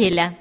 dileğiyle.